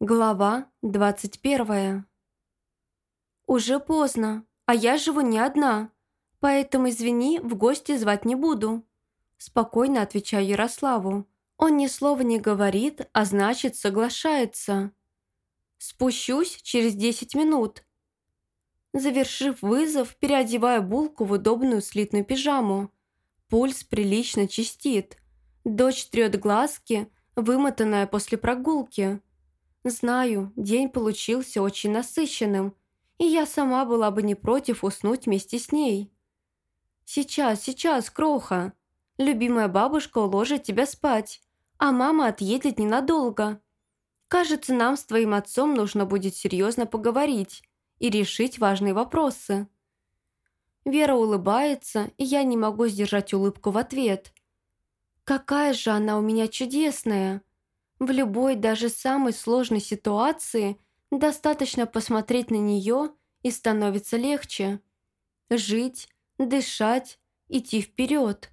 Глава 21 «Уже поздно, а я живу не одна, поэтому, извини, в гости звать не буду». Спокойно отвечаю Ярославу. Он ни слова не говорит, а значит, соглашается. Спущусь через 10 минут. Завершив вызов, переодеваю булку в удобную слитную пижаму. Пульс прилично чистит. Дочь трет глазки, вымотанная после прогулки. Знаю, день получился очень насыщенным, и я сама была бы не против уснуть вместе с ней. Сейчас, сейчас, кроха. Любимая бабушка уложит тебя спать, а мама отъедет ненадолго. Кажется, нам с твоим отцом нужно будет серьезно поговорить и решить важные вопросы. Вера улыбается, и я не могу сдержать улыбку в ответ. Какая же она у меня чудесная! В любой, даже самой сложной ситуации достаточно посмотреть на нее и становится легче. Жить, дышать, идти вперед.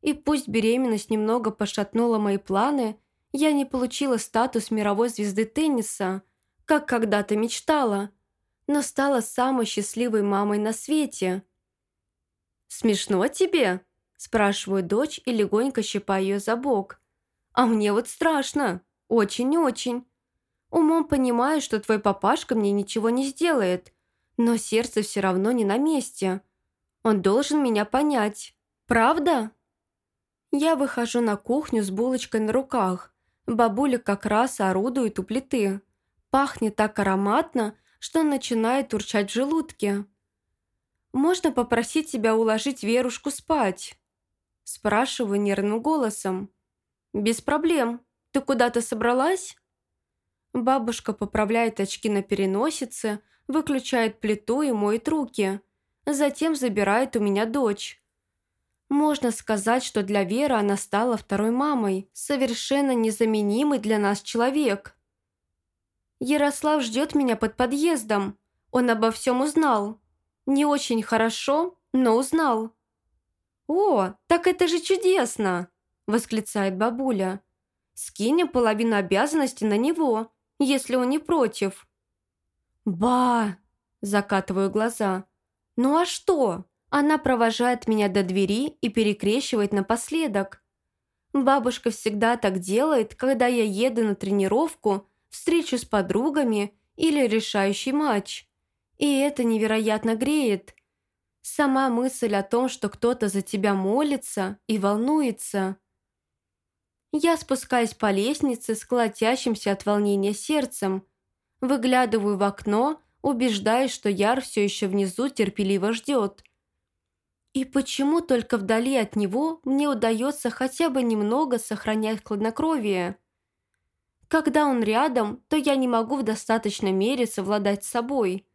И пусть беременность немного пошатнула мои планы, я не получила статус мировой звезды тенниса, как когда-то мечтала, но стала самой счастливой мамой на свете. «Смешно тебе?» – спрашиваю дочь и легонько щипаю ее за бок – а мне вот страшно. Очень-очень. Умом понимаю, что твой папашка мне ничего не сделает, но сердце все равно не на месте. Он должен меня понять. Правда? Я выхожу на кухню с булочкой на руках. Бабуля как раз орудует у плиты. Пахнет так ароматно, что начинает урчать в желудке. «Можно попросить тебя уложить Верушку спать?» Спрашиваю нервным голосом. «Без проблем. Ты куда-то собралась?» Бабушка поправляет очки на переносице, выключает плиту и моет руки. Затем забирает у меня дочь. Можно сказать, что для Веры она стала второй мамой, совершенно незаменимый для нас человек. Ярослав ждет меня под подъездом. Он обо всем узнал. Не очень хорошо, но узнал. «О, так это же чудесно!» Восклицает бабуля. «Скинем половину обязанностей на него, если он не против». «Ба!» – закатываю глаза. «Ну а что?» Она провожает меня до двери и перекрещивает напоследок. Бабушка всегда так делает, когда я еду на тренировку, встречу с подругами или решающий матч. И это невероятно греет. Сама мысль о том, что кто-то за тебя молится и волнуется – я спускаюсь по лестнице с колотящимся от волнения сердцем. Выглядываю в окно, убеждаюсь, что Яр все еще внизу терпеливо ждет. И почему только вдали от него мне удается хотя бы немного сохранять хладнокровие? Когда он рядом, то я не могу в достаточной мере совладать с собой.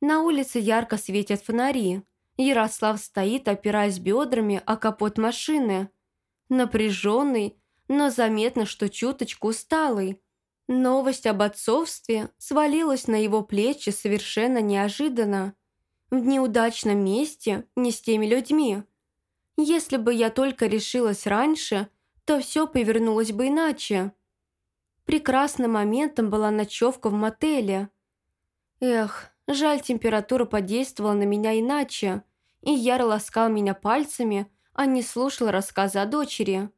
На улице ярко светят фонари. Ярослав стоит, опираясь бедрами о капот машины – напряженный, но заметно, что чуточку усталый. Новость об отцовстве свалилась на его плечи совершенно неожиданно. В неудачном месте, не с теми людьми. Если бы я только решилась раньше, то все повернулось бы иначе. Прекрасным моментом была ночевка в мотеле. Эх, жаль, температура подействовала на меня иначе, и Яр ласкал меня пальцами, а не слушал рассказы о дочери.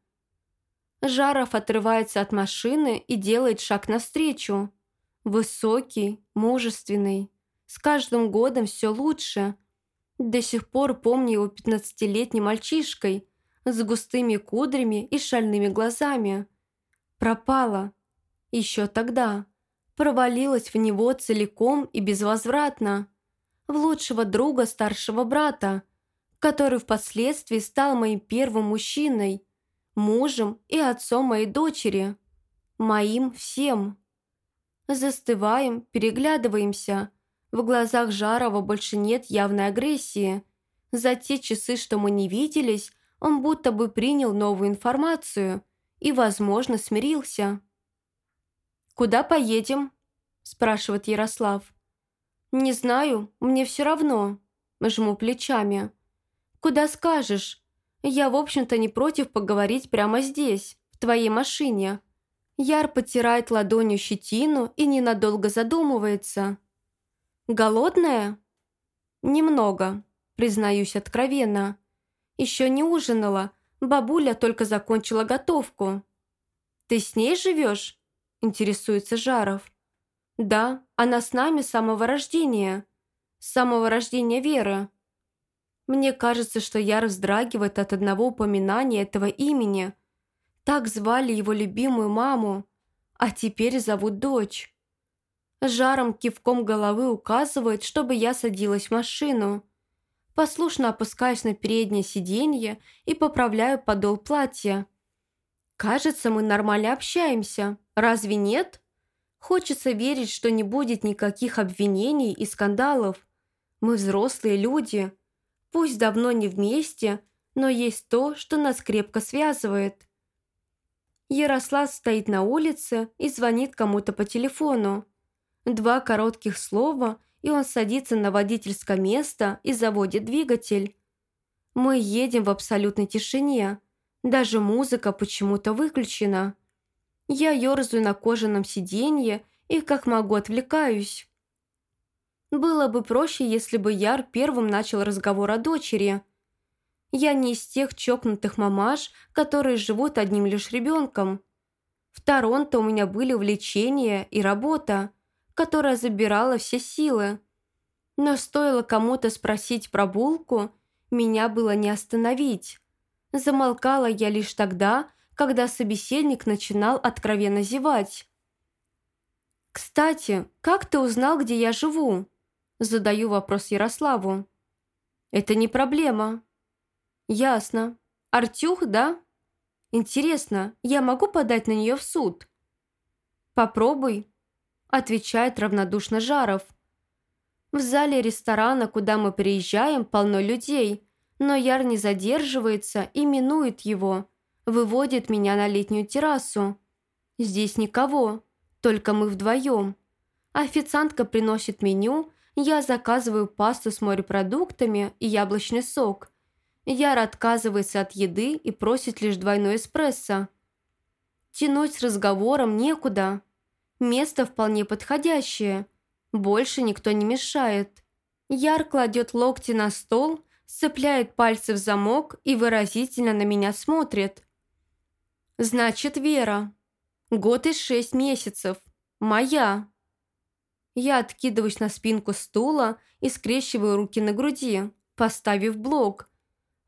Жаров отрывается от машины и делает шаг навстречу. Высокий, мужественный. С каждым годом все лучше. До сих пор помню его пятнадцатилетним мальчишкой с густыми кудрями и шальными глазами. Пропала. Еще тогда. Провалилась в него целиком и безвозвратно. В лучшего друга старшего брата – который впоследствии стал моим первым мужчиной, мужем и отцом моей дочери, моим всем. Застываем, переглядываемся. В глазах Жарова больше нет явной агрессии. За те часы, что мы не виделись, он будто бы принял новую информацию и, возможно, смирился. «Куда поедем?» – спрашивает Ярослав. «Не знаю, мне все равно», – жму плечами. «Куда скажешь? Я, в общем-то, не против поговорить прямо здесь, в твоей машине. Яр потирает ладонью щетину и ненадолго задумывается. «Голодная?» «Немного», признаюсь откровенно. Еще не ужинала, бабуля только закончила готовку. «Ты с ней живешь?» – интересуется Жаров. «Да, она с нами с самого рождения. С самого рождения Веры». Мне кажется, что Яр вздрагивает от одного упоминания этого имени. Так звали его любимую маму, а теперь зовут дочь. Жаром кивком головы указывает, чтобы я садилась в машину. Послушно опускаюсь на переднее сиденье и поправляю подол платья. Кажется, мы нормально общаемся. Разве нет? Хочется верить, что не будет никаких обвинений и скандалов. Мы взрослые люди. Пусть давно не вместе, но есть то, что нас крепко связывает. Ярослав стоит на улице и звонит кому-то по телефону. Два коротких слова, и он садится на водительское место и заводит двигатель. Мы едем в абсолютной тишине. Даже музыка почему-то выключена. Я ерзаю на кожаном сиденье и как могу отвлекаюсь. Было бы проще, если бы Яр первым начал разговор о дочери. Я не из тех чокнутых мамаш, которые живут одним лишь ребенком. В Торонто у меня были увлечения и работа, которая забирала все силы. Но стоило кому-то спросить про булку, меня было не остановить. Замолкала я лишь тогда, когда собеседник начинал откровенно зевать. «Кстати, как ты узнал, где я живу?» Задаю вопрос Ярославу. «Это не проблема». «Ясно. Артюх, да?» «Интересно, я могу подать на нее в суд?» «Попробуй», – отвечает равнодушно Жаров. В зале ресторана, куда мы приезжаем, полно людей, но Яр не задерживается и минует его, выводит меня на летнюю террасу. Здесь никого, только мы вдвоем. Официантка приносит меню, я заказываю пасту с морепродуктами и яблочный сок. Яр отказывается от еды и просит лишь двойной эспрессо. Тянуть с разговором некуда. Место вполне подходящее. Больше никто не мешает. Яр кладет локти на стол, сцепляет пальцы в замок и выразительно на меня смотрит. «Значит, Вера. Год и шесть месяцев. Моя». Я откидываюсь на спинку стула и скрещиваю руки на груди, поставив блок.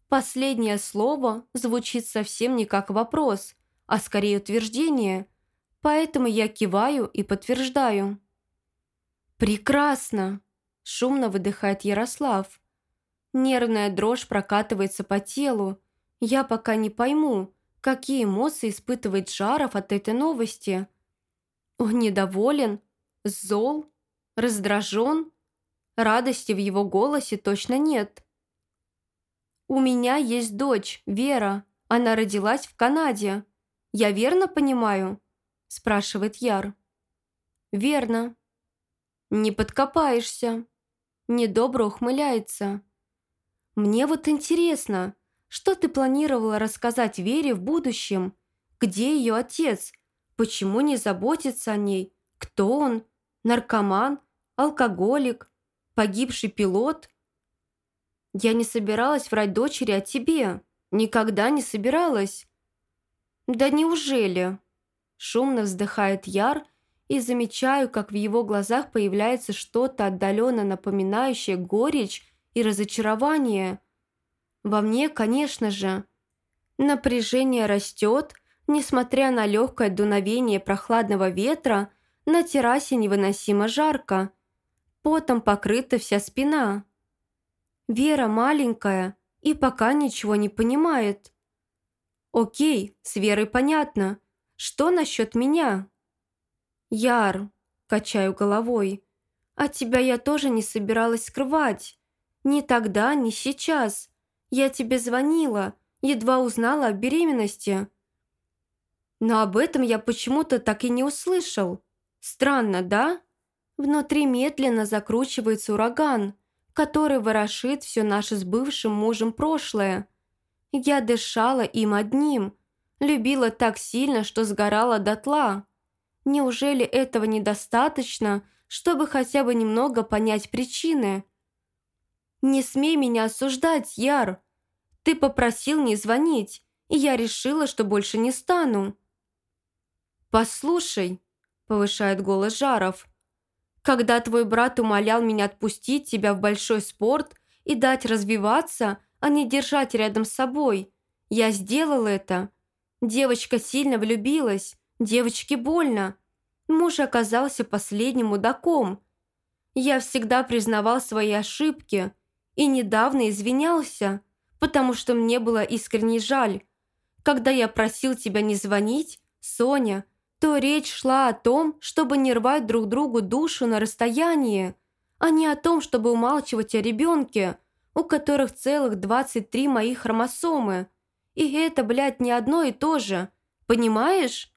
Последнее слово звучит совсем не как вопрос, а скорее утверждение, поэтому я киваю и подтверждаю. «Прекрасно!» – шумно выдыхает Ярослав. Нервная дрожь прокатывается по телу. Я пока не пойму, какие эмоции испытывает Жаров от этой новости. Он недоволен, зол, Раздражен? Радости в его голосе точно нет. «У меня есть дочь, Вера. Она родилась в Канаде. Я верно понимаю?» спрашивает Яр. «Верно». «Не подкопаешься». Недобро ухмыляется. «Мне вот интересно, что ты планировала рассказать Вере в будущем? Где ее отец? Почему не заботится о ней? Кто он? Наркоман? Алкоголик, погибший пилот. Я не собиралась врать дочери о тебе. Никогда не собиралась. Да неужели? Шумно вздыхает Яр и замечаю, как в его глазах появляется что-то отдаленно напоминающее горечь и разочарование. Во мне, конечно же. Напряжение растет, несмотря на легкое дуновение прохладного ветра, на террасе невыносимо жарко потом покрыта вся спина. Вера маленькая и пока ничего не понимает. Окей, с Верой понятно. Что насчет меня? Яр, качаю головой. От тебя я тоже не собиралась скрывать. Ни тогда, ни сейчас. Я тебе звонила, едва узнала о беременности. Но об этом я почему-то так и не услышал. Странно, да? Внутри медленно закручивается ураган, который ворошит все наше с бывшим мужем прошлое. Я дышала им одним, Любила так сильно, что сгорала дотла. Неужели этого недостаточно, чтобы хотя бы немного понять причины? Не смей меня осуждать, Яр. Ты попросил не звонить, и я решила, что больше не стану. «Послушай», — повышает голос Жаров, «когда твой брат умолял меня отпустить тебя в большой спорт и дать развиваться, а не держать рядом с собой, я сделал это. Девочка сильно влюбилась, девочке больно. Муж оказался последним мудаком. Я всегда признавал свои ошибки и недавно извинялся, потому что мне было искренне жаль. Когда я просил тебя не звонить, Соня, то речь шла о том, чтобы не рвать друг другу душу на расстоянии, а не о том, чтобы умалчивать о ребенке, у которых целых 23 моих хромосомы. И это, блядь, не одно и то же. Понимаешь?